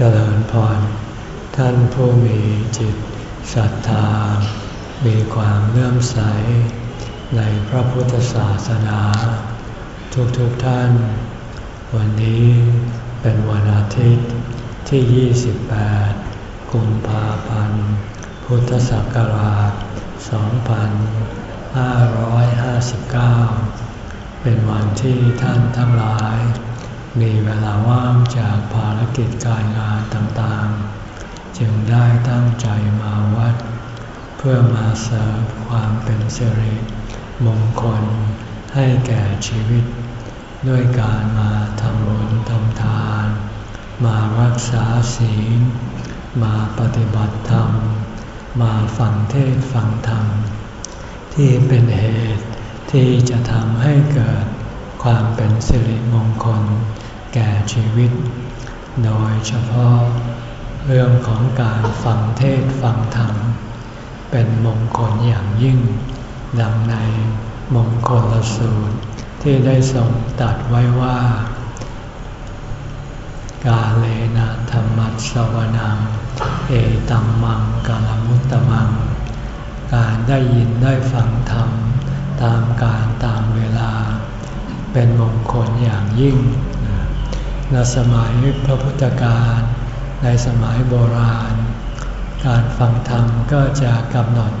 เจริญพร ท่านผู้มีจิตศรัทธา มีความเลื่อมใส ในพระพุทธศาสนา ทุกๆทท่าน วันนี้เป็นวันอาทิตย์ที่ 28 กุมภาพันธ์ พุทธศักราช 2559 เป็นวันที่ท่านทั้งหลาย มีเวลาว่างจากภารกิจการงานต่างๆ จึงได้ตั้งใจมาวัด เพื่อมาเสริมความเป็นสิริมงคลให้แก่ชีวิต ด้วยการมาทำบุญทำทาน มารักษาศีล มาปฏิบัติธรรม มาฟังเทศฟังธรรม ที่เป็นเหตุที่จะทำให้เกิด ความเป็นสิริมงคล แก่ชีวิต โดยเฉพาะเรื่องของการฟังเทศฟังธรรม เป็นมงคลอย่างยิ่ง ดังในมงคลลสูตรที่ได้ทรงตัดไว้ว่า กาเลนะธรรมัสวนัง เอตัมมังกาลมุตตมัง การได้ยินได้ฟังธรรม ตามการตามเวลา เป็นมงคลอย่างยิ่งในสมัยพระพุทธการในสมัยโบราณ การฟังธรรมก็จะกำหนด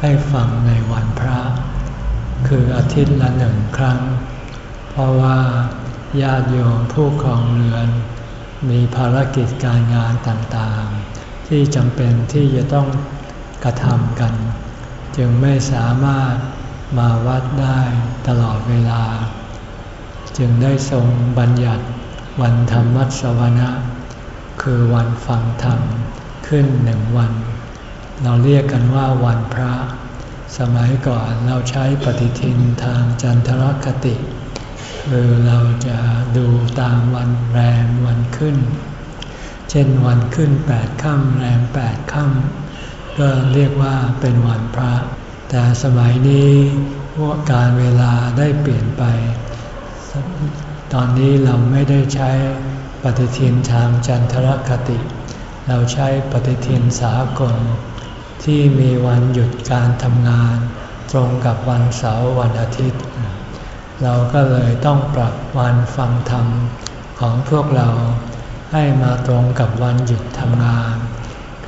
ให้ฟังในวันพระ คืออาทิตย์ละหนึ่งครั้ง เพราะว่าญาติโยมผู้ครองเรือน มีภารกิจการงานต่างๆ ที่จำเป็นที่จะต้องกระทำกัน จึงไม่สามารถมาวัดได้ตลอดเวลา จึงได้ทรงบัญญัติวันธรรมัสวนะ คือวันฟังธรรมขึ้นหนึ่งวัน เราเรียกกันว่าวันพระ สมัยก่อนเราใช้ปฏิทินทางจันทรคติคือเราจะดูตามวันแรมวันขึ้น เช่นวันขึ้นแปดค่ำแรมแปดค่ำก็เรียกว่าเป็นวันพระ แต่สมัยนี้พวกการเวลาได้เปลี่ยนไป ตอนนี้เราไม่ได้ใช้ปฏิทินทางจันทรคติ เราใช้ปฏิทินสากล ที่มีวันหยุดการทำงาน ตรงกับวันเสาร์วันอาทิตย์ เราก็เลยต้องปรับวันฟังธรรมของพวกเราให้มาตรงกับวันหยุดทำงาน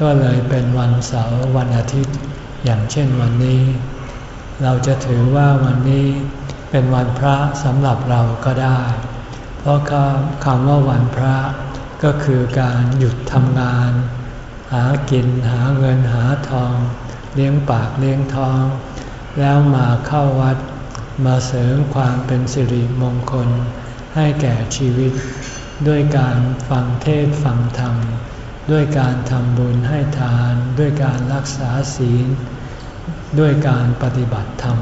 ก็เลยเป็นวันเสาร์วันอาทิตย์ อย่างเช่นวันนี้ เราจะถือว่าวันนี้ เป็นวันพระสำหรับเราก็ได้ เพราะคำว่าวันพระก็คือการหยุดทำงาน หากินหาเงินหาทอง เลี้ยงปากเลี้ยงท้อง แล้วมาเข้าวัด มาเสริมความเป็นสิริมงคล ให้แก่ชีวิต ด้วยการฟังเทศฟังธรรม ด้วยการทำบุญให้ทาน ด้วยการรักษาศีล ด้วยการปฏิบัติธรรม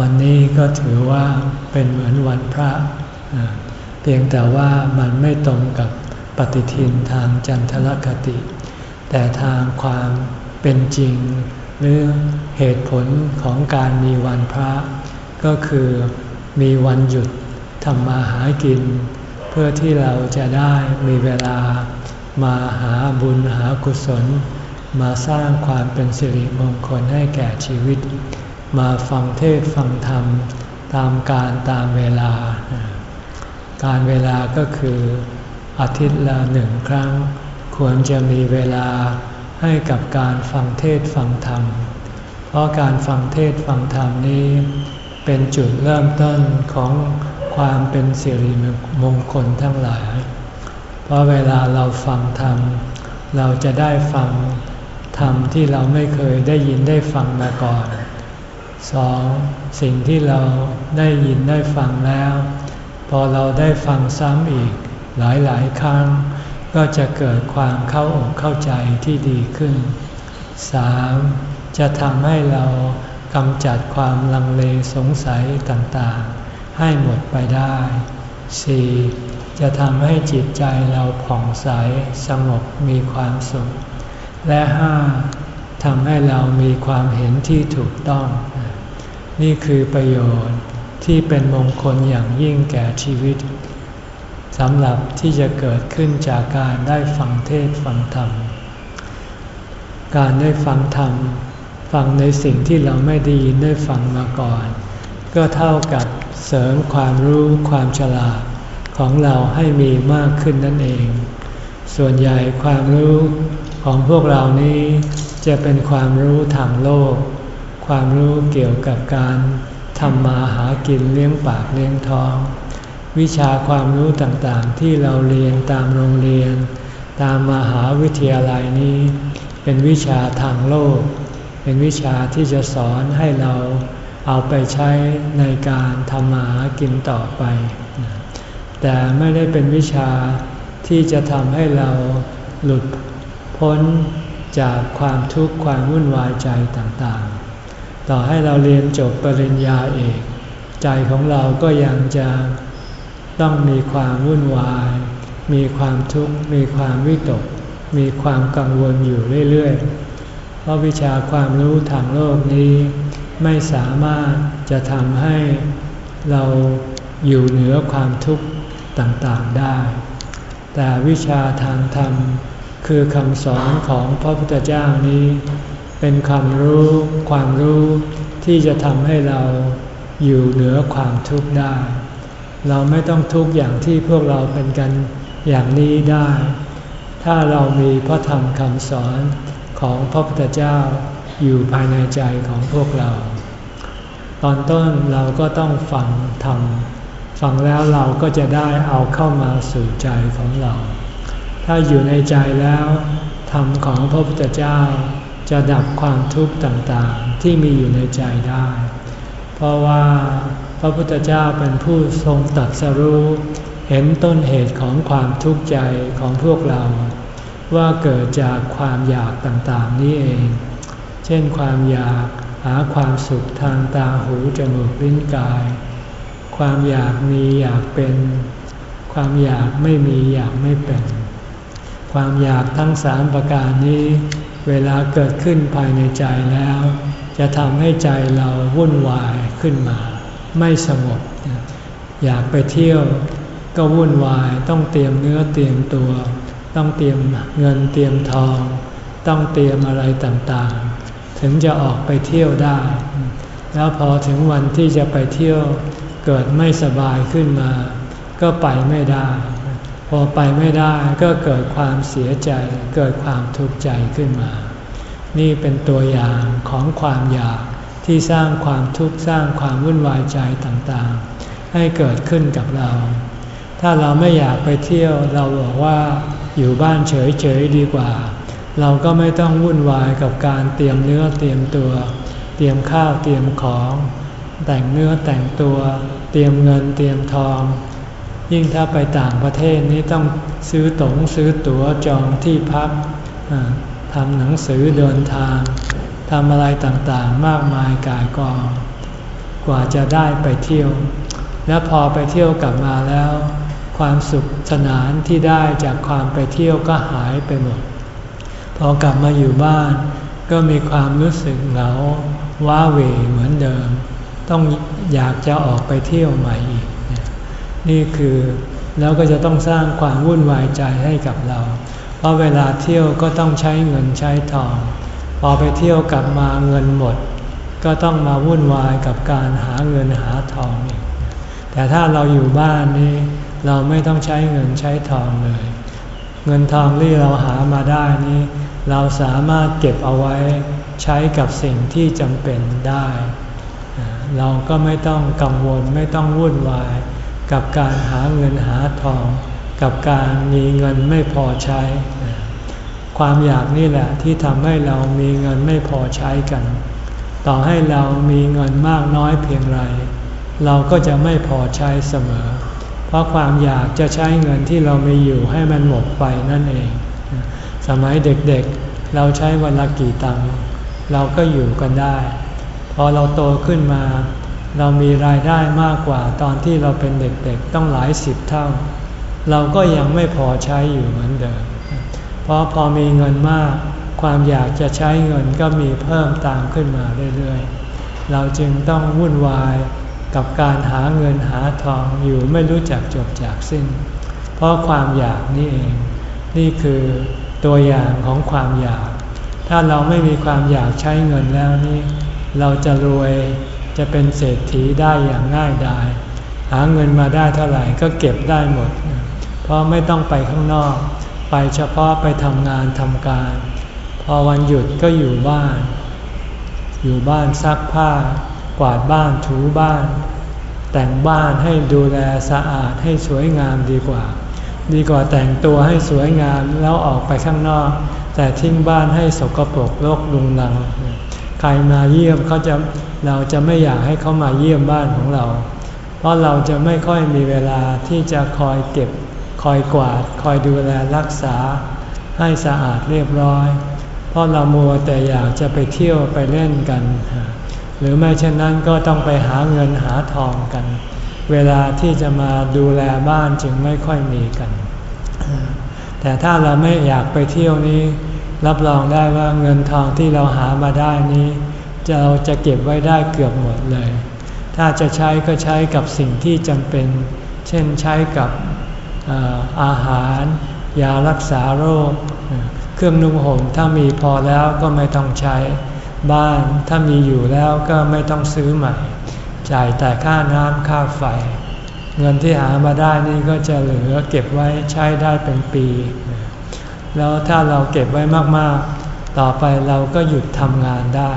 วันนี้ก็ถือว่าเป็นเหมือนวันพระ เพียงแต่ว่ามันไม่ตรงกับปฏิทินทางจันทรคติ แต่ทางความเป็นจริง หรือเหตุผลของการมีวันพระ ก็คือมีวันหยุดทำมาหากิน เพื่อที่เราจะได้มีเวลามาหาบุญหากุศล มาสร้างความเป็นสิริมงคลให้แก่ชีวิต มาฟังเทศฟังธรรมตามการตามเวลา การเวลาก็คืออาทิตย์ละหนึ่งครั้ง ควรจะมีเวลาให้กับการฟังเทศฟังธรรม เพราะการฟังเทศฟังธรรมนี้ เป็นจุดเริ่มต้นของความเป็นสิริมงคลทั้งหลาย เพราะเวลาเราฟังธรรม เราจะได้ฟังธรรมที่เราไม่เคยได้ยินได้ฟังมาก่อน สองสิ่งที่เราได้ยินได้ฟังแล้ว พอเราได้ฟังซ้ำอีกหลายๆ ครั้ง ก็จะเกิดความเข้าอกเข้าใจที่ดีขึ้น 3. จะทำให้เรากำจัดความลังเลสงสัยต่างๆ ให้หมดไปได้ 4. จะทำให้จิตใจเราผ่องใสสงบมีความสุข และ 5. ทำให้เรามีความเห็นที่ถูกต้อง นี่คือประโยชน์ที่เป็นมงคลอย่างยิ่งแก่ชีวิตสำหรับที่จะเกิดขึ้นจากการได้ฟังเทศฟังธรรม การได้ฟังธรรม ฟังในสิ่งที่เราไม่ได้ยินได้ฟังมาก่อน ก็เท่ากับเสริมความรู้ความฉลาดของเราให้มีมากขึ้นนั่นเอง ส่วนใหญ่ความรู้ของพวกเรานี้จะเป็นความรู้ทางโลก ความรู้เกี่ยวกับการทำมาหากินเลี้ยงปากเลี้ยงท้อง วิชาความรู้ต่างๆ ที่เราเรียนตามโรงเรียน ตามมหาวิทยาลัยนี้ เป็นวิชาทางโลก เป็นวิชาที่จะสอนให้เราเอาไปใช้ในการทำมาหากินต่อไป แต่ไม่ได้เป็นวิชาที่จะทำให้เราหลุดพ้นจากความทุกข์ความวุ่นวายใจต่างๆ ต่อให้เราเรียนจบปริญญาเอกใจของเราก็ยังจะต้องมีความวุ่นวาย มีความทุกข์มีความวิตก มีความกังวลอยู่เรื่อยๆ เพราะวิชาความรู้ทางโลกนี้ ไม่สามารถจะทำให้เราอยู่เหนือความทุกข์ต่างๆได้ แต่วิชาทางธรรมคือคำสอนของพระพุทธเจ้านี้ เป็นความรู้ความรู้ที่จะทำให้เราอยู่เหนือความทุกข์ได้ เราไม่ต้องทุกข์อย่างที่พวกเราเป็นกันอย่างนี้ได้ ถ้าเรามีพระธรรมคำสอนของพระพุทธเจ้าอยู่ภายในใจของพวกเรา ตอนต้นเราก็ต้องฟังธรรมฟังแล้วเราก็จะได้เอาเข้ามาสู่ใจของเรา ถ้าอยู่ในใจแล้วธรรมของพระพุทธเจ้า จะดับความทุกข์ต่างๆที่มีอยู่ในใจได้ เพราะว่าพระพุทธเจ้าเป็นผู้ทรงตัดสรู้เห็นต้นเหตุของความทุกข์ใจของพวกเรา ว่าเกิดจากความอยากต่างๆนี้เอง เช่นความอยากหาความสุขทางตาหูจมูกลิ้นกาย ความอยากมีอยากเป็น ความอยากไม่มีอยากไม่เป็น ความอยากทั้งสามประการนี้ เวลาเกิดขึ้นภายในใจแล้ว จะทำให้ใจเราวุ่นวายขึ้นมา ไม่สงบ อยากไปเที่ยวก็วุ่นวายต้องเตรียมเนื้อเตรียมตัว ต้องเตรียมเงินเตรียมทอง ต้องเตรียมอะไรต่างๆ ถึงจะออกไปเที่ยวได้ แล้วพอถึงวันที่จะไปเที่ยวเกิดไม่สบายขึ้นมา ก็ไปไม่ได้ อไปไม่ได้ก็เกิดความเสียใจ เกิดความทุกข์ใจขึ้นมา นี่เป็นตัวอย่างของความอยากที่สร้างความทุกข์สร้างความวุ่นวายใจต่างๆ ให้เกิดขึ้นกับเรา ถ้าเราไม่อยากไปเที่ยวเราบอกว่าอยู่บ้านเฉยๆดีกว่า เราก็ไม่ต้องวุ่นวายกับการเตรียมเนื้อเตรียมตัว เตรียมข้าวเตรียมของ แต่งเนื้อแต่งตัว เตรียมเงินเตรียมทอง ยิ่งถ้าไปต่างประเทศนี้ต้องซื้อตงซื้อตั๋วจองที่พักทำหนังสือเดินทางทำอะไรต่างๆมากมายกายกอง กว่าจะได้ไปเที่ยว และพอไปเที่ยวกลับมาแล้ว ความสุขสนานที่ได้จากความไปเที่ยวก็หายไปหมด พอกลับมาอยู่บ้าน ก็มีความรู้สึกเหงาว้าเหวเหมือนเดิม ต้องอยากจะออกไปเที่ยวใหม่ นี่คือแล้วก็จะต้องสร้างความวุ่นวายใจให้กับเรา เพราะเวลาเที่ยวก็ต้องใช้เงินใช้ทอง พอไปเที่ยวกลับมาเงินหมด ก็ต้องมาวุ่นวายกับการหาเงินหาทองอีก แต่ถ้าเราอยู่บ้านนี่เราไม่ต้องใช้เงินใช้ทองเลย เงินทองที่เราหามาได้นี้ เราสามารถเก็บเอาไว้ใช้กับสิ่งที่จำเป็นได้ เราก็ไม่ต้องกังวลไม่ต้องวุ่นวาย กับการหาเงินหาทอง กับการมีเงินไม่พอใช้ ความอยากนี่แหละที่ทำให้เรามีเงินไม่พอใช้กัน ต่อให้เรามีเงินมากน้อยเพียงไร เราก็จะไม่พอใช้เสมอ เพราะความอยากจะใช้เงินที่เรามีอยู่ให้มันหมดไปนั่นเอง สมัยเด็กๆเเราใช้วันละกี่ตังค์เราก็อยู่กันได้ พอเราโตขึ้นมา เรามีรายได้มากกว่าตอนที่เราเป็นเด็กๆต้องหลายสิบเท่า เราก็ยังไม่พอใช้อยู่เหมือนเดิม เพราะพอมีเงินมาก ความอยากจะใช้เงินก็มีเพิ่มตามขึ้นมาเรื่อยๆ เราจึงต้องวุ่นวายกับการหาเงินหาทองอยู่ไม่รู้จักจบจากสิ้น เพราะความอยากนี่เอง นี่คือตัวอย่างของความอยาก ถ้าเราไม่มีความอยากใช้เงินแล้วนี่ เราจะรวย จะเป็นเศรษฐีได้อย่างง่ายดาย หาเงินมาได้เท่าไหร่ก็เก็บได้หมด เพราะไม่ต้องไปข้างนอก ไปเฉพาะไปทำงานทำการ พอวันหยุดก็อยู่บ้าน อยู่บ้านซักผ้า กวาดบ้านถูบ้าน แต่งบ้านให้ดูแลสะอาดให้สวยงามดีกว่า ดีกว่าแต่งตัวให้สวยงามแล้วออกไปข้างนอก แต่ทิ้งบ้านให้สกปรกโรคลุงลัง รมาเยี่ยมเขาจะเราจะไม่อยากให้เขามาเยี่ยมบ้านของเรา เพราะเราจะไม่ค่อยมีเวลาที่จะคอยเก็บ คอยกวาด คอยดูแลรักษา ให้สะอาดเรียบร้อย เพราะเรามัวแต่อยากจะไปเที่ยวไปเล่นกัน หรือไม่เช่นนั้นก็ต้องไปหาเงินหาทองกัน เวลาที่จะมาดูแลบ้านจึงไม่ค่อยมีกัน แต่ถ้าเราไม่อยากไปเที่ยวนี้ รับรองได้ว่าเงินทองที่เราหามาได้นี้จะเราจะเก็บไว้ได้เกือบหมดเลย ถ้าจะใช้ก็ใช้กับสิ่งที่จำเป็น เช่นใช้กับอาหาร ยารักษาโรค เครื่องนุ่งห่มถ้ามีพอแล้วก็ไม่ต้องใช้ บ้านถ้ามีอยู่แล้วก็ไม่ต้องซื้อใหม่ จ่ายแต่ค่าน้ำค่าไฟ เงินที่หามาได้นี่ก็จะเหลือเก็บไว้ใช้ได้เป็นปี แล้วถ้าเราเก็บไว้มากๆ ต่อไปเราก็หยุดทำงานได้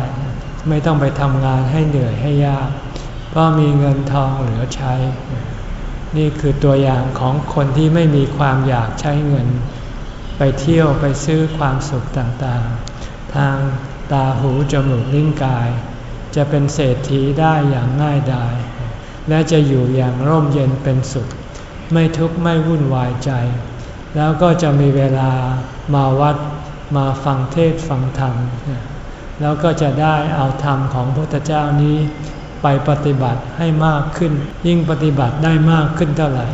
ไม่ต้องไปทำงานให้เหนื่อยให้ยาก เพราะมีเงินทองเหลือใช้ นี่คือตัวอย่างของคนที่ไม่มีความอยากใช้เงิน ไปเที่ยวไปซื้อความสุขต่างๆ ทางตาหูจมูกลิ้นกาย จะเป็นเศรษฐีได้อย่างง่ายดาย และจะอยู่อย่างร่มเย็นเป็นสุข ไม่ทุกข์ไม่วุ่นวายใจ แล้วก็จะมีเวลามาวัดมาฟังเทศฟังธรรม แล้วก็จะได้เอาธรรมของพระพุทธเจ้านี้ไปปฏิบัติให้มากขึ้น ยิ่งปฏิบัติได้มากขึ้นเท่าไหร่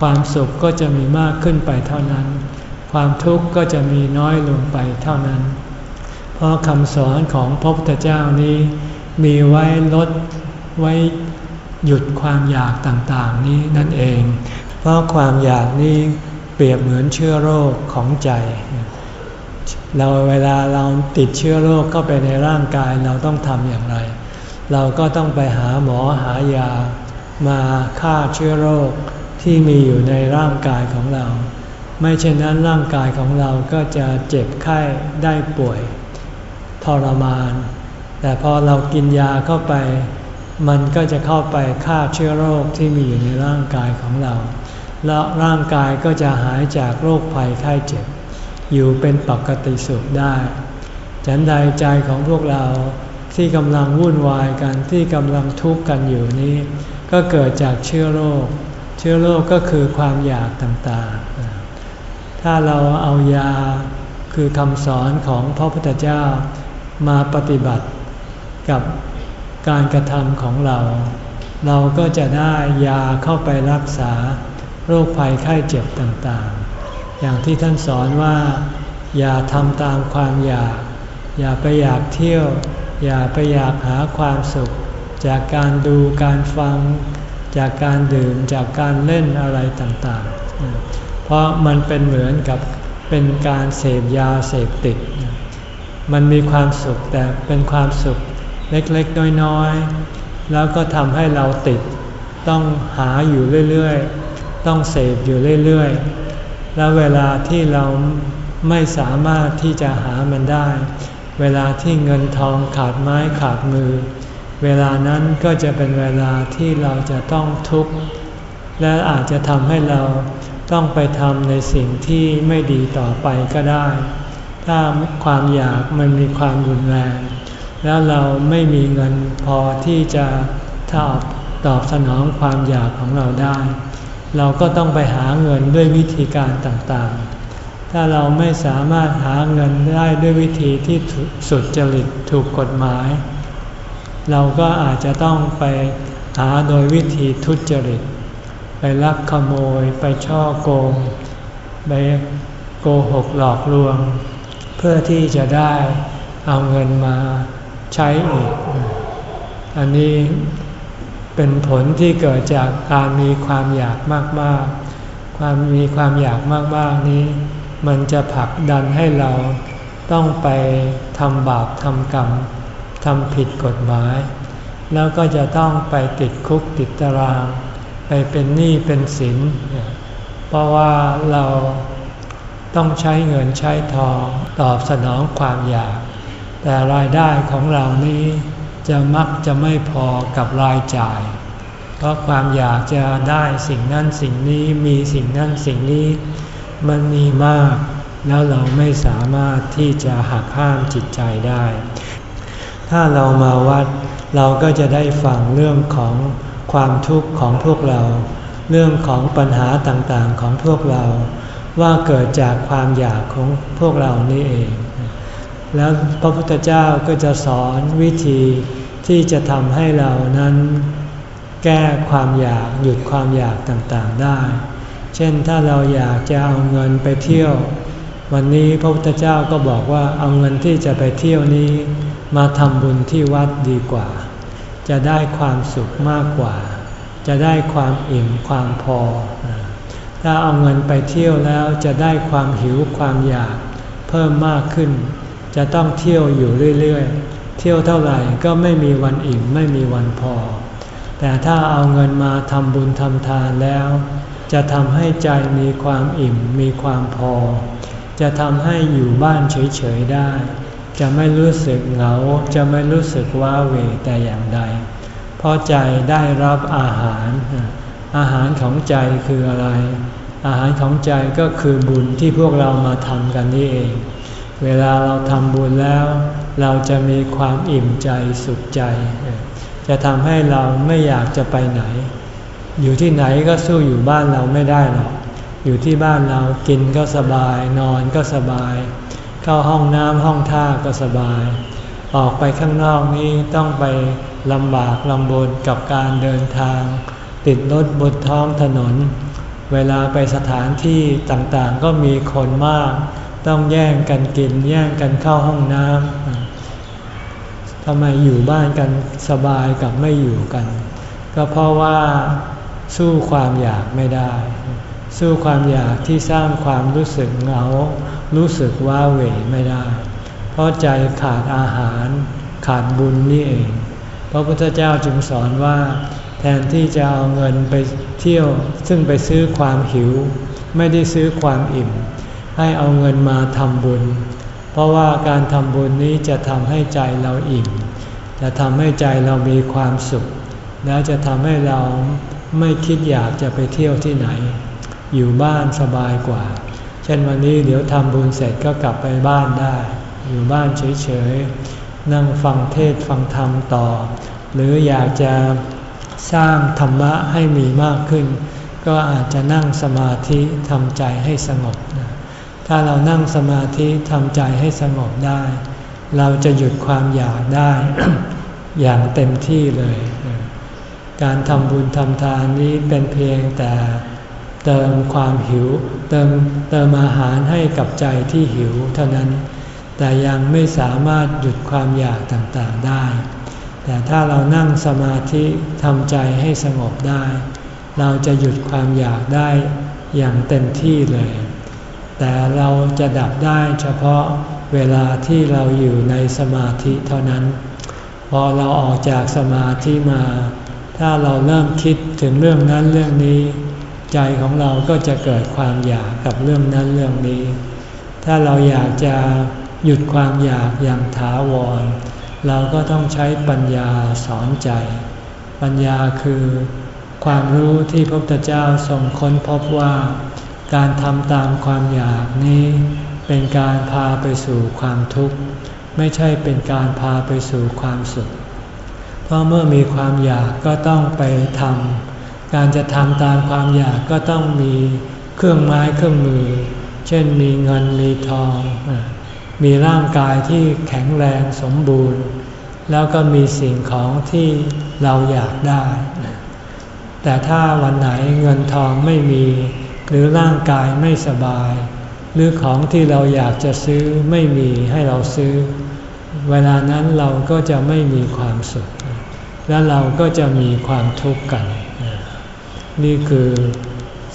ความสุขก็จะมีมากขึ้นไปเท่านั้น ความทุกข์ก็จะมีน้อยลงไปเท่านั้น เพราะคำสอนของพระพุทธเจ้านี้ มีไว้ลดไว้หยุดความอยากต่างๆนี้นั่นเอง เพราะความอยากนี้ เปรียบเหมือนเชื้อโรคของใจ เราเวลาเราติดเชื้อโรคเข้าไปในร่างกายเราต้องทำอย่างไร เราก็ต้องไปหาหมอหายา มาฆ่าเชื้อโรคที่มีอยู่ในร่างกายของเรา ไม่เช่นนั้นร่างกายของเราก็จะเจ็บไข้ได้ป่วยทรมาน แต่พอเรากินยาเข้าไป มันก็จะเข้าไปฆ่าเชื้อโรคที่มีอยู่ในร่างกายของเรา แล้วร่างกายก็จะหายจากโรคภัยไข้เจ็บ อยู่เป็นปกติสุขได้ฉันใดใจของพวกเราที่กำลังวุ่นวายกันที่กำลังทุกข์กันอยู่นี้ ก็เกิดจากเชื้อโรค เชื้อโรคก็คือความอยากต่างๆ ถ้าเราเอายาคือคำสอนของพระพุทธเจ้ามาปฏิบัติกับการกระทำของเรา เราก็จะได้ยาเข้าไปรักษา โรคภัยไข้เจ็บต่างๆ อย่างที่ท่านสอนว่า อย่าทำตามความอยาก อย่าไปอยากเที่ยว อย่าไปอยากหาความสุข จากการดูการฟัง จากการดื่มจากการเล่นอะไรต่างๆ เพราะมันเป็นเหมือนกับเป็นการเสพยาเสพติด มันมีความสุขแต่เป็นความสุขเล็กๆ น้อยๆ แล้วก็ทำให้เราติด ต้องหาอยู่เรื่อยๆ ต้องเสพอยู่เรื่อยๆ แล้วเวลาที่เราไม่สามารถที่จะหามันได้ เวลาที่เงินทองขาดไม้ขาดมือ เวลานั้นก็จะเป็นเวลาที่เราจะต้องทุกข์ และอาจจะทำให้เราต้องไปทำในสิ่งที่ไม่ดีต่อไปก็ได้ ถ้าความอยากมันมีความรุนแรง แล้วเราไม่มีเงินพอที่จะตอบตอบสนองความอยากของเราได้ เราก็ต้องไปหาเงินด้วยวิธีการต่างๆ ถ้าเราไม่สามารถหาเงินได้ด้วยวิธีที่สุดจริตถูกกฎหมาย เราก็อาจจะต้องไปหาโดยวิธีทุจริต ไปลักขโมย ไปช่อโกง ไปโกหกหลอกลวง เพื่อที่จะได้เอาเงินมาใช้อีก อันนี้ เป็นผลที่เกิดจากการมีความอยากมากๆ ความมีความอยากมากๆนี้ มันจะผลักดันให้เราต้องไปทำบาปทำกรรมทำผิดกฎหมาย แล้วก็จะต้องไปติดคุกติดตาราง ไปเป็นหนี้เป็นสิน เพราะว่าเราต้องใช้เงินใช้ทองตอบสนองความอยาก แต่รายได้ของเรานี้ จะมักจะไม่พอกับรายจ่าย เพราะความอยากจะได้สิ่งนั้นสิ่งนี้มีสิ่งนั้นสิ่งนี้ มันมีมาก แล้วเราไม่สามารถที่จะหักห้ามจิตใจได้ ถ้าเรามาวัด เราก็จะได้ฟังเรื่องของความทุกข์ของพวกเรา เรื่องของปัญหาต่างๆของพวกเรา ว่าเกิดจากความอยากของพวกเรานี่เอง แล้วพระพุทธเจ้าก็จะสอนวิธีที่จะทำให้เรานั้นแก้ความอยากหยุดความอยากต่างๆได้ เช่นถ้าเราอยากจะเอาเงินไปเที่ยว วันนี้พระพุทธเจ้าก็บอกว่าเอาเงินที่จะไปเที่ยวนี้ มาทำบุญที่วัดดีกว่า จะได้ความสุขมากกว่า จะได้ความอิ่มความพอ ถ้าเอาเงินไปเที่ยวแล้วจะได้ความหิวความอยากเพิ่มมากขึ้น จะต้องเที่ยวอยู่เรื่อยๆ เที่ยวเท่าไหร่ก็ไม่มีวันอิ่มไม่มีวันพอ แต่ถ้าเอาเงินมาทำบุญทำทานแล้ว จะทำให้ใจมีความอิ่มมีความพอ จะทำให้อยู่บ้านเฉยๆได้ จะไม่รู้สึกเหงา จะไม่รู้สึกว้าเหวแต่อย่างใด เพราะใจได้รับอาหาร อาหารของใจคืออะไร อาหารของใจก็คือบุญที่พวกเรามาทำกันนี่เอง เวลาเราทำบุญแล้ว เราจะมีความอิ่มใจสุขใจ จะทำให้เราไม่อยากจะไปไหน อยู่ที่ไหนก็สู้อยู่บ้านเราไม่ได้หรอก อยู่ที่บ้านเรากินก็สบาย นอนก็สบาย เข้าห้องน้ำห้องท่าก็สบาย ออกไปข้างนอกนี้ต้องไปลำบากลำบนกับการเดินทาง ติดรถบนท้องถนน เวลาไปสถานที่ต่างๆก็มีคนมาก ต้องแย่งกันกิน แย่งกันเข้าห้องน้ำทำไมอยู่บ้านกันสบายกับไม่อยู่กัน ก็เพราะว่าสู้ความอยากไม่ได้ สู้ความอยากที่สร้างความรู้สึกเหงา รู้สึกว้าเหวไม่ได้ เพราะใจขาดอาหารขาดบุญนี่เองพระพุทธเจ้าจึงสอนว่าแทนที่จะเอาเงินไปเที่ยว ซึ่งไปซื้อความหิว ไม่ได้ซื้อความอิ่ม ให้เอาเงินมาทำบุญ เพราะว่าการทำบุญนี้จะทำให้ใจเราอิ่ม จะทำให้ใจเรามีความสุข แล้วจะทำให้เราไม่คิดอยากจะไปเที่ยวที่ไหน อยู่บ้านสบายกว่า เช่นวันนี้เดี๋ยวทำบุญเสร็จก็กลับไปบ้านได้ อยู่บ้านเฉยๆ นั่งฟังเทศฟังธรรมต่อ หรืออยากจะสร้างธรรมะให้มีมากขึ้น ก็อาจจะนั่งสมาธิทำใจให้สงบ ถ้าเรานั่งสมาธิทำใจให้สงบได้ เราจะหยุดความอยากได้ อย่างเต็มที่เลย การทำบุญทำทานนี้เป็นเพียงแต่เติมความหิว เติมเติมอาหารให้กับใจที่หิวเท่านั้น แต่ยังไม่สามารถหยุดความอยากต่างๆได้ แต่ถ้าเรานั่งสมาธิทำใจให้สงบได้ เราจะหยุดความอยากได้อย่างเต็มที่เลย แต่เราจะดับได้เฉพาะเวลาที่เราอยู่ในสมาธิเท่านั้น พอเราออกจากสมาธิมา ถ้าเราเริ่มคิดถึงเรื่องนั้นเรื่องนี้ ใจของเราก็จะเกิดความอยากกับเรื่องนั้นเรื่องนี้ ถ้าเราอยากจะหยุดความอยากอย่างถาวร เราก็ต้องใช้ปัญญาสอนใจ ปัญญาคือความรู้ที่พระพุทธเจ้าทรงค้นพบว่า การทำตามความอยากนี้ เป็นการพาไปสู่ความทุกข์ ไม่ใช่เป็นการพาไปสู่ความสุข เพราะเมื่อมีความอยากก็ต้องไปทำการจะทำตามความอยากก็ต้องมีเครื่องไม้เครื่องมือ เช่นมีเงินมีทอง มีร่างกายที่แข็งแรงสมบูรณ์ แล้วก็มีสิ่งของที่เราอยากได้ แต่ถ้าวันไหนเงินทองไม่มี หรือร่างกายไม่สบาย หรือของที่เราอยากจะซื้อไม่มีให้เราซื้อ เวลานั้นเราก็จะไม่มีความสุข และเราก็จะมีความทุกข์กัน นี่คือ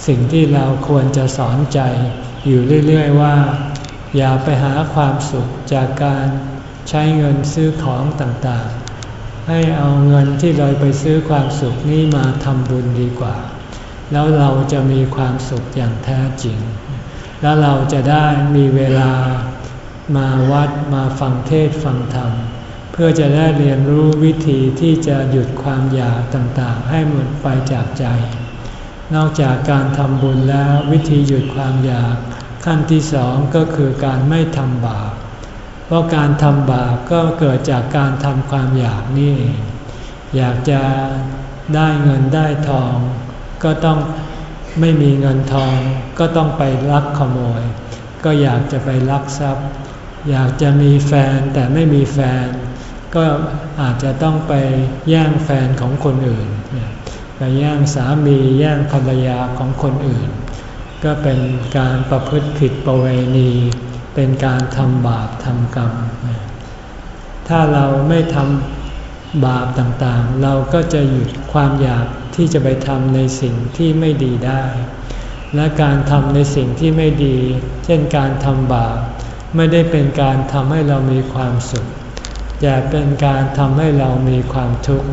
สิ่งที่เราควรจะสอนใจอยู่เรื่อย ๆ ว่า อย่าไปหาความสุขจากการใช้เงินซื้อของต่างๆ ให้เอาเงินที่เราไปซื้อความสุขนี้มาทำบุญดีกว่า แล้วเราจะมีความสุขอย่างแท้จริง แล้วเราจะได้มีเวลามาวัดมาฟังเทศฟังธรรม เพื่อจะได้เรียนรู้วิธีที่จะหยุดความอยากต่างๆ ให้หมดไปจากใจ นอกจากการทำบุญแล้ววิธีหยุดความอยากขั้นที่สองก็คือการไม่ทำบาป เพราะการทำบาปก็เกิดจากการทำความอยากนี่เองอยากจะได้เงินได้ทอง ก็ต้องไม่มีเงินทองก็ต้องไปลักขโมย ก็อยากจะไปลักทรัพย์ อยากจะมีแฟนแต่ไม่มีแฟน ก็อาจจะต้องไปแย่งแฟนของคนอื่น ไปแย่งสามีแย่งภรรยาของคนอื่น ก็เป็นการประพฤติผิดประเวณี เป็นการทำบาปทำกรรม ถ้าเราไม่ทำบาปต่างๆ เราก็จะหยุดความอยาก ที่จะไปทำในสิ่งที่ไม่ดีได้ และการทำในสิ่งที่ไม่ดี เช่นการทำบาปไม่ได้เป็นการทำให้เรามีความสุขแต่เป็นการทำให้เรามีความทุกข์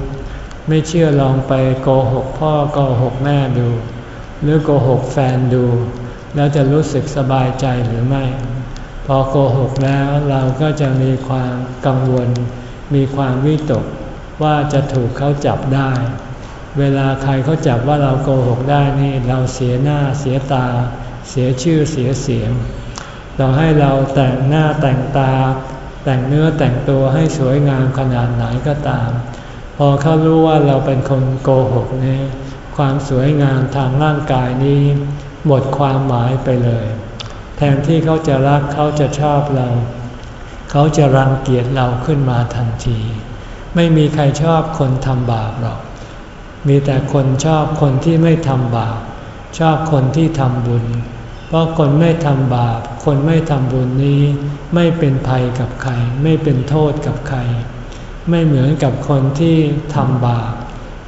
ไม่เชื่อลองไปโกหกพ่อโกหกแม่ดู หรือโกหกแฟนดู แล้วจะรู้สึกสบายใจหรือไม่ พอโกหกแล้วเราก็จะมีความกังวล มีความวิตกว่าจะถูกเขาจับได้ เวลาใครเขาจับว่าเราโกหกได้นี่เราเสียหน้าเสียตา เสียชื่อเสียเสียง ต่อให้เราแต่งหน้าแต่งตา แต่งเนื้อแต่งตัวให้สวยงามขนาดไหนก็ตาม พอเขารู้ว่าเราเป็นคนโกหกนี่ความสวยงามทางร่างกายนี้หมดความหมายไปเลย แทนที่เขาจะรักเขาจะชอบเรา เขาจะรังเกียจเราขึ้นมาทันที ไม่มีใครชอบคนทำบาปหรอก มีแต่คนชอบคนที่ไม่ทำบาป ชอบคนที่ทำบุญ เพราะคนไม่ทำบาป คนไม่ทำบุญนี้ ไม่เป็นภัยกับใคร ไม่เป็นโทษกับใคร ไม่เหมือนกับคนที่ทำบาป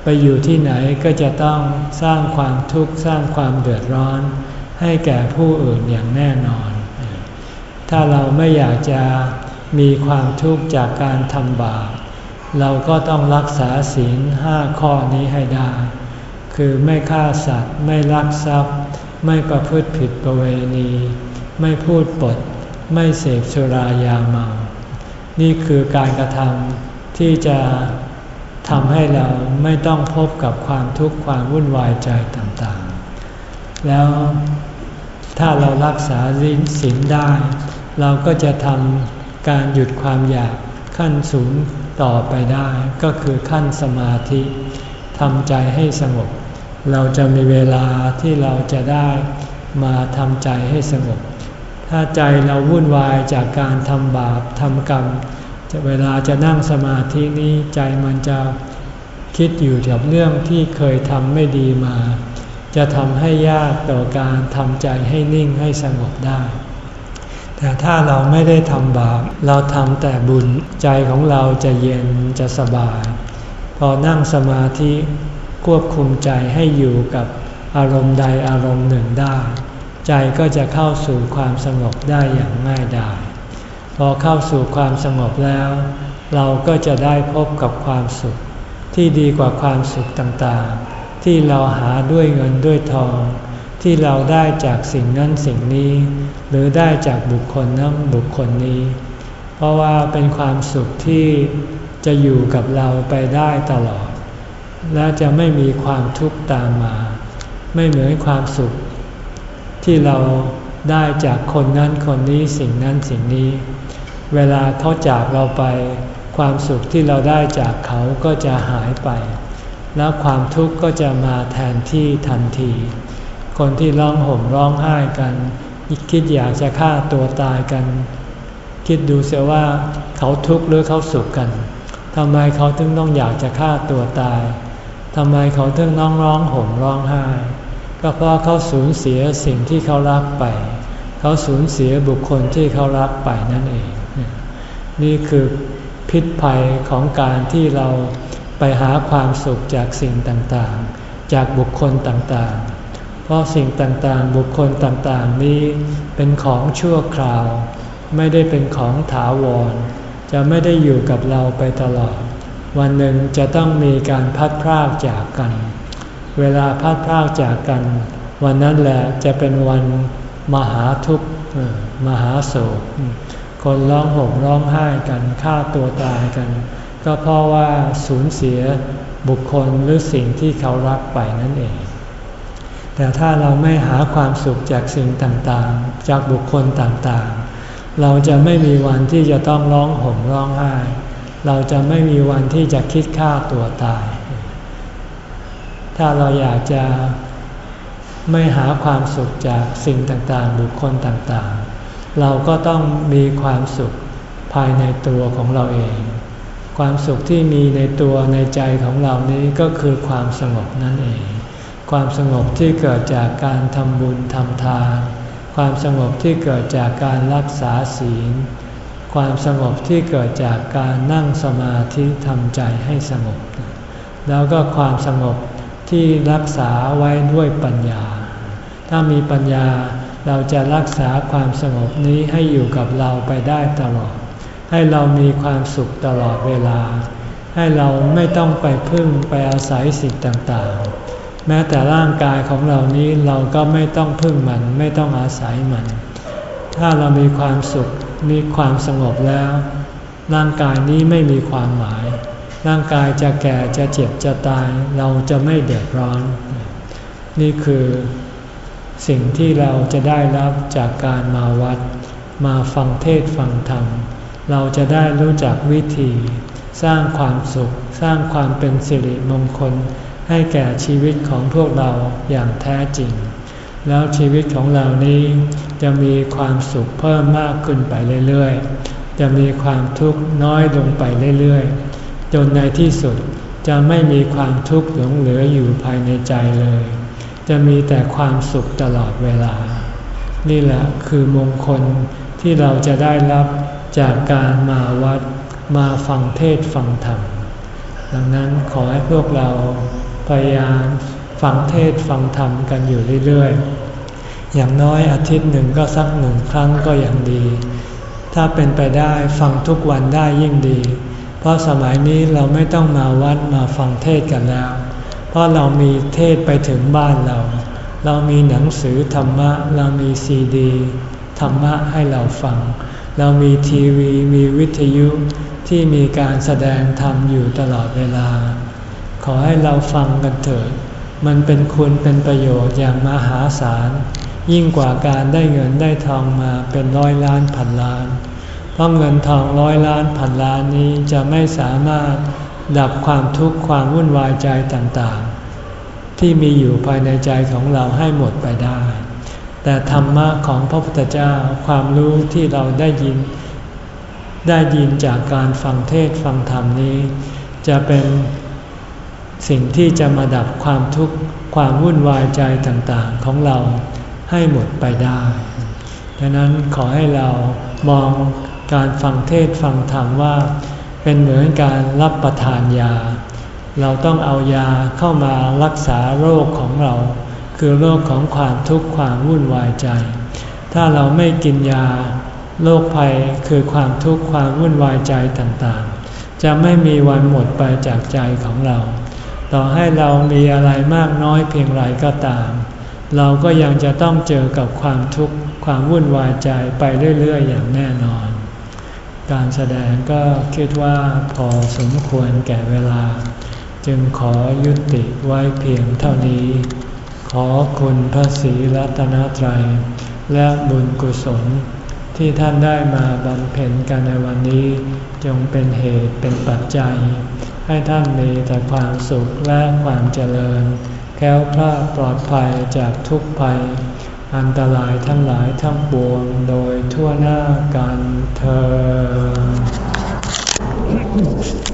ไปอยู่ที่ไหนก็จะต้องสร้างความทุกข์สร้างความเดือดร้อน ให้แก่ผู้อื่นอย่างแน่นอน ถ้าเราไม่อยากจะมีความทุกข์จากการทำบาป เราก็ต้องรักษาศีลห้าข้อนี้ให้ได้ คือไม่ฆ่าสัตว์ ไม่ลักทรัพย์ ไม่ประพฤติผิดประเวณี ไม่พูดปด ไม่เสพสุรายาเมา นี่คือการกระทำที่จะทำให้เราไม่ต้องพบกับความทุกข์ความวุ่นวายใจต่างๆ แล้วถ้าเรารักษาศีลได้ เราก็จะทำการหยุดความอยากขั้นสูง ต่อไปได้ก็คือขั้นสมาธิทำใจให้สงบ เราจะมีเวลาที่เราจะได้มาทำใจให้สงบ ถ้าใจเราวุ่นวายจากการทำบาปทำกรรมจะเวลาจะนั่งสมาธินี้ใจมันจะคิดอยู่กับเรื่องที่เคยทำไม่ดีมา จะทำให้ยากต่อการทำใจให้นิ่งให้สงบได้ แต่ถ้าเราไม่ได้ทำบาปเราทำแต่บุญใจของเราจะเย็นจะสบาย พอนั่งสมาธิควบคุมใจให้อยู่กับอารมณ์ใดอารมณ์หนึ่งได้ ใจก็จะเข้าสู่ความสงบได้อย่างง่ายดายพอเข้าสู่ความสงบแล้ว เราก็จะได้พบกับความสุข ที่ดีกว่าความสุขต่างๆ ที่เราหาด้วยเงินด้วยทอง ที่เราได้จากสิ่งนั้นสิ่งนี้ หรือได้จากบุคคลนั้นบุคคลนี้ เพราะว่าเป็นความสุขที่จะอยู่กับเราไปได้ตลอด และจะไม่มีความทุกข์ตามมา ไม่เหมือนความสุข ที่เราได้จากคนนั้นคนนี้สิ่งนั้นสิ่งนี้ เวลาเขาจากเราไป ความสุขที่เราได้จากเขาก็จะหายไป แล้วความทุกข์ก็จะมาแทนที่ทันที คนที่ร้องห่มร้องไห้กันคิดอยากจะฆ่าตัวตายกัน คิดดูเสียว่าเขาทุกข์หรือเขาสุขกันทำไมเขาถึงต้องอยากจะฆ่าตัวตายทำไมเขาถึงน้องร้องห่มร้องไห้ ก็เพราะเขาสูญเสียสิ่งที่เขารักไป เขาสูญเสียบุคคลที่เขารักไปนั่นเอง นี่คือพิษภัยของการที่เราไปหาความสุขจากสิ่งต่างๆ จากบุคคลต่างๆ ราะสิ่งต่างๆ บุคคลต่างๆ นี้เป็นของชั่วคราว ไม่ได้เป็นของถาวร จะไม่ได้อยู่กับเราไปตลอด วันหนึ่งจะต้องมีการพัดพรากจากกัน เวลาพัดพรากจากกัน วันนั้นแหละจะเป็นวันมหาทุกข์มหาโศก คนร้องห่มร้องไห้กันฆ่าตัวตายกัน ก็เพราะว่าสูญเสียบุคคลหรือสิ่งที่เขารักไปนั่นเอง แต่ถ้าเราไม่หาความสุขจากสิ่งต่างๆ จากบุคคลต่างๆ เราจะไม่มีวันที่จะต้องร้องห่มร้องไห้ เราจะไม่มีวันที่จะคิดฆ่าตัวตาย ถ้าเราอยากจะไม่หาความสุขจากสิ่งต่างๆ บุคคลต่างๆ เราก็ต้องมีความสุขภายในตัวของเราเอง ความสุขที่มีในตัวในใจของเรานี้ก็คือความสงบนั่นเอง ความสงบที่เกิดจากการทำบุญทำทาน ความสงบที่เกิดจากการรักษาศีล ความสงบที่เกิดจากการนั่งสมาธิทำใจให้สงบ แล้วก็ความสงบที่รักษาไว้ด้วยปัญญา ถ้ามีปัญญาเราจะรักษาความสงบนี้ให้อยู่กับเราไปได้ตลอด ให้เรามีความสุขตลอดเวลา ให้เราไม่ต้องไปพึ่งไปอาศัยสิ่งต่างๆ แม้แต่ร่างกายของเรานี้เราก็ไม่ต้องพึ่งมัน ไม่ต้องอาศัยมัน ถ้าเรามีความสุขมีความสงบแล้ว ร่างกายนี้ไม่มีความหมาย ร่างกายจะแก่จะเจ็บจะตาย เราจะไม่เดือดร้อน นี่คือสิ่งที่เราจะได้รับจากการมาวัด มาฟังเทศฟังธรรม เราจะได้รู้จักวิธี สร้างความสุข สร้างความเป็นสิริมงคล ให้แก่ชีวิตของพวกเราอย่างแท้จริง แล้วชีวิตของเรานี้จะมีความสุขเพิ่มมากขึ้นไปเรื่อยๆ จะมีความทุกข์น้อยลงไปเรื่อยๆ จนในที่สุดจะไม่มีความทุกข์หลงเหลืออยู่ภายในใจเลย จะมีแต่ความสุขตลอดเวลา นี่แหละคือมงคลที่เราจะได้รับจากการมาวัดมาฟังเทศฟังธรรม ดังนั้นขอให้พวกเรา พยายามฟังเทศฟังธรรมกันอยู่เรื่อยๆ อย่างน้อยอาทิตย์หนึ่งก็สักหนึ่งครั้งก็ยังดี ถ้าเป็นไปได้ฟังทุกวันได้ยิ่งดี เพราะสมัยนี้เราไม่ต้องมาวัดมาฟังเทศกันแล้ว เพราะเรามีเทศไปถึงบ้านเรา เรามีหนังสือธรรมะ เรามีซีดีธรรมะให้เราฟัง เรามีทีวีมีวิทยุที่มีการแสดงธรรมอยู่ตลอดเวลา ขอให้เราฟังกันเถิด มันเป็นคุณเป็นประโยชน์อย่างมหาศาล ยิ่งกว่าการได้เงินได้ทองมาเป็นร้อยล้านพันล้าน เพราะเงินทองร้อยล้านพันล้านนี้จะไม่สามารถดับความทุกข์ความวุ่นวายใจต่างๆ ที่มีอยู่ภายในใจของเราให้หมดไปได้ แต่ธรรมะของพระพุทธเจ้าความรู้ที่เราได้ยิน ได้ยินจากการฟังเทศฟังธรรมนี้ จะเป็น สิ่งที่จะมาดับความทุกข์ความวุ่นวายใจต่างๆของเราให้หมดไปได้ดังนั้นขอให้เรามองการฟังเทศฟังธรรมว่า เป็นเหมือนการรับประทานยา เราต้องเอายาเข้ามารักษาโรคของเรา คือโรคของความทุกข์ความวุ่นวายใจ ถ้าเราไม่กินยาโรคภัยคือความทุกข์ความวุ่นวายใจต่างๆ จะไม่มีวันหมดไปจากใจของเรา ต่อให้เรามีอะไรมากน้อยเพียงไรก็ตาม เราก็ยังจะต้องเจอกับความทุกข์ความวุ่นวายใจไปเรื่อย ๆ อย่างแน่นอน การแสดงก็คิดว่าพอสมควรแก่เวลา จึงขอยุติไว้เพียงเท่านี้ ขอคุณพระศรีรัตนตรัย และบุญกุศล ที่ท่านได้มาบำเพ็ญกันในวันนี้ จงเป็นเหตุเป็นปัจจัย ให้ท่านมีแต่ความสุขและความเจริญแค้วคลาดปลอดภัยจากทุกภัย อันตรายทั้งหลายทั้งปวงโดยทั่วหน้ากันเธอ